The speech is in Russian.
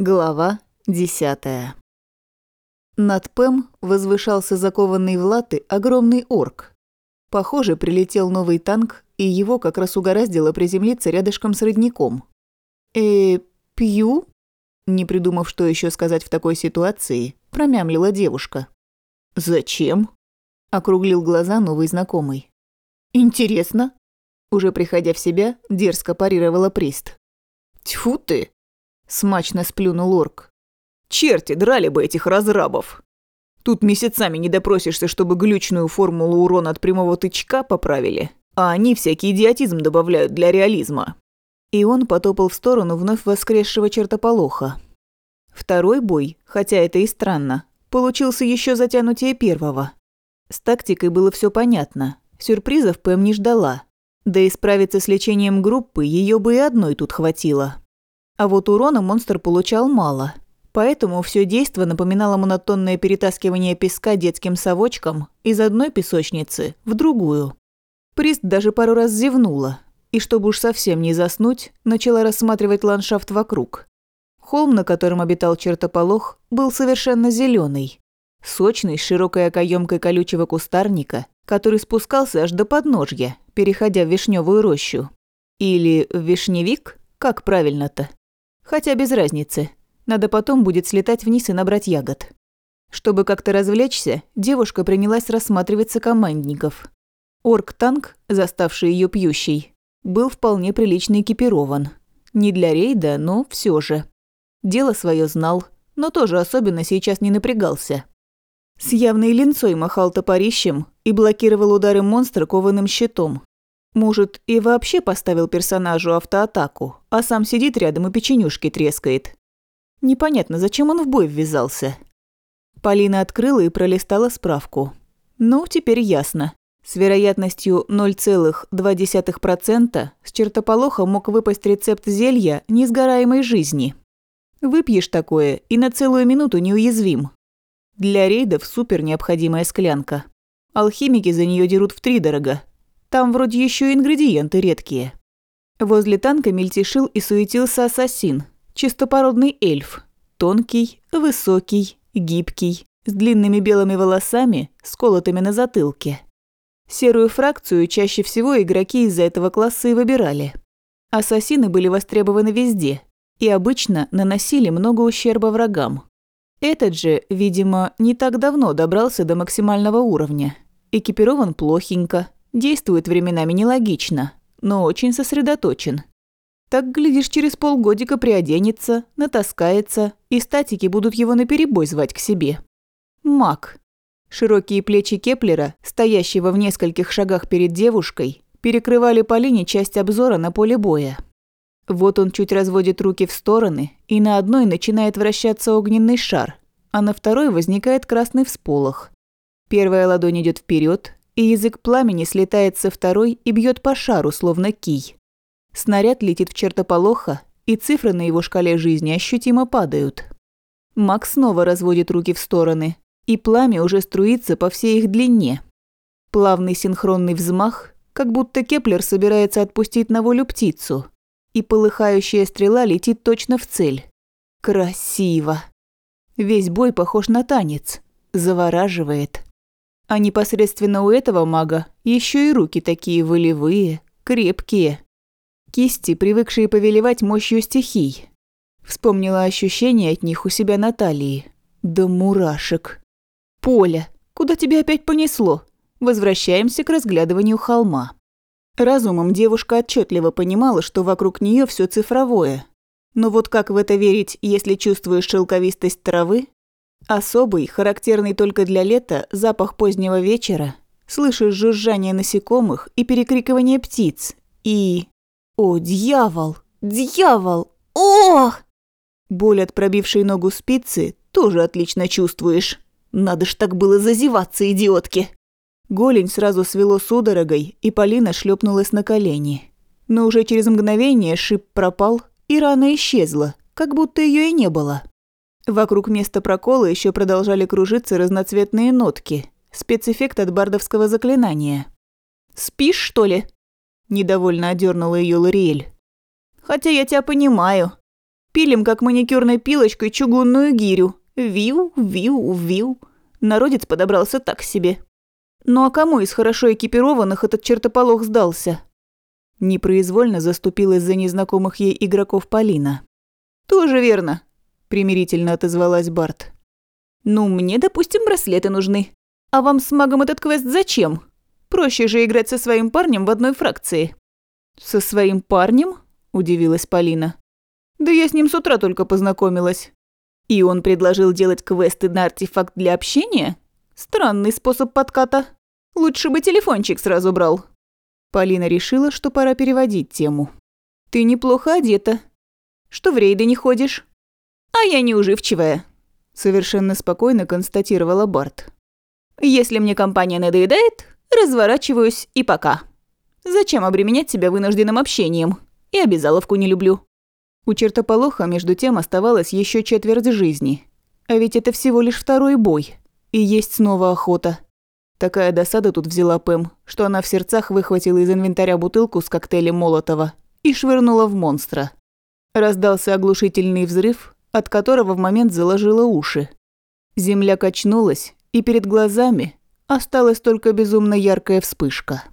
Глава десятая. Над Пэм возвышался закованный в латы огромный орк. Похоже, прилетел новый танк, и его как раз угораздило приземлиться рядышком с родником. «Э, пью?» Не придумав, что еще сказать в такой ситуации, промямлила девушка. «Зачем?» – округлил глаза новый знакомый. «Интересно?» Уже приходя в себя, дерзко парировала Прист. «Тьфу ты!» Смачно сплюнул орк. Черти драли бы этих разрабов. Тут месяцами не допросишься, чтобы глючную формулу урона от прямого тычка поправили, а они всякий идиотизм добавляют для реализма. И он потопал в сторону вновь воскресшего чертополоха. Второй бой, хотя это и странно, получился еще затянутее первого. С тактикой было все понятно. Сюрпризов Пэм не ждала. Да и справиться с лечением группы ее бы и одной тут хватило. А вот урона монстр получал мало. Поэтому все действо напоминало монотонное перетаскивание песка детским совочком из одной песочницы в другую. Прист даже пару раз зевнула, и чтобы уж совсем не заснуть, начала рассматривать ландшафт вокруг. Холм, на котором обитал чертополох, был совершенно зеленый, Сочный, с широкой окоемкой колючего кустарника, который спускался аж до подножья, переходя в вишневую рощу. Или в вишневик, как правильно-то? Хотя без разницы. Надо потом будет слетать вниз и набрать ягод. Чтобы как-то развлечься, девушка принялась рассматривать сокомандников. Орк-танк, заставший ее пьющей, был вполне прилично экипирован. Не для рейда, но все же. Дело свое знал, но тоже особенно сейчас не напрягался. С явной линцой махал топорищем и блокировал удары монстра кованым щитом. Может, и вообще поставил персонажу автоатаку, а сам сидит рядом и печенюшки трескает. Непонятно, зачем он в бой ввязался. Полина открыла и пролистала справку. Ну, теперь ясно. С вероятностью 0,2% с чертополоха мог выпасть рецепт зелья несгораемой жизни. Выпьешь такое и на целую минуту неуязвим. Для рейдов супер необходимая склянка. Алхимики за нее дерут втридорога, там вроде еще ингредиенты редкие. Возле танка мельтешил и суетился ассасин, чистопородный эльф. Тонкий, высокий, гибкий, с длинными белыми волосами, сколотыми на затылке. Серую фракцию чаще всего игроки из-за этого класса и выбирали. Ассасины были востребованы везде и обычно наносили много ущерба врагам. Этот же, видимо, не так давно добрался до максимального уровня. Экипирован плохенько, Действует временами нелогично, но очень сосредоточен. Так, глядишь, через полгодика приоденется, натаскается, и статики будут его наперебой звать к себе. Маг. Широкие плечи Кеплера, стоящего в нескольких шагах перед девушкой, перекрывали Полине часть обзора на поле боя. Вот он чуть разводит руки в стороны, и на одной начинает вращаться огненный шар, а на второй возникает красный всполох. Первая ладонь идет вперед, и язык пламени слетает со второй и бьет по шару, словно кий. Снаряд летит в чертополоха, и цифры на его шкале жизни ощутимо падают. Макс снова разводит руки в стороны, и пламя уже струится по всей их длине. Плавный синхронный взмах, как будто Кеплер собирается отпустить на волю птицу, и полыхающая стрела летит точно в цель. Красиво. Весь бой похож на танец. Завораживает. А непосредственно у этого мага еще и руки такие волевые, крепкие. Кисти, привыкшие повелевать мощью стихий. Вспомнила ощущение от них у себя на талии. Да мурашек. Поля, куда тебя опять понесло? Возвращаемся к разглядыванию холма. Разумом девушка отчетливо понимала, что вокруг нее все цифровое. Но вот как в это верить, если чувствуешь шелковистость травы, Особый, характерный только для лета, запах позднего вечера. Слышишь жужжание насекомых и перекрикивание птиц. И... О, дьявол! Дьявол! Ох! Боль от пробившей ногу спицы тоже отлично чувствуешь. Надо ж так было зазеваться, идиотки. Голень сразу свело судорогой, и Полина шлепнулась на колени. Но уже через мгновение шип пропал, и рана исчезла, как будто ее и не было. Вокруг места прокола еще продолжали кружиться разноцветные нотки. Спецэффект от бардовского заклинания. «Спишь, что ли?» – недовольно одернула ее Лориэль. «Хотя я тебя понимаю. Пилим, как маникюрной пилочкой, чугунную гирю. Виу, виу, виу. Народец подобрался так себе. Ну а кому из хорошо экипированных этот чертополох сдался? Непроизвольно заступилась за незнакомых ей игроков Полина. «Тоже верно», – примирительно отозвалась Барт. «Ну, мне, допустим, браслеты нужны. А вам с магом этот квест зачем? Проще же играть со своим парнем в одной фракции». «Со своим парнем?» – удивилась Полина. «Да я с ним с утра только познакомилась». «И он предложил делать квесты на артефакт для общения? Странный способ подката. Лучше бы телефончик сразу брал». Полина решила, что пора переводить тему. «Ты неплохо одета. Что в рейды не ходишь?» «А я неуживчивая», – совершенно спокойно констатировала Барт. «Если мне компания надоедает, разворачиваюсь и пока». Зачем обременять себя вынужденным общением? И обязаловку не люблю. У чертополоха между тем оставалось еще четверть жизни. А ведь это всего лишь второй бой. И есть снова охота. Такая досада тут взяла Пэм, что она в сердцах выхватила из инвентаря бутылку с коктейлем Молотова и швырнула в монстра. Раздался оглушительный взрыв, от которого в момент заложило уши. Земля качнулась, и перед глазами осталась только безумно яркая вспышка.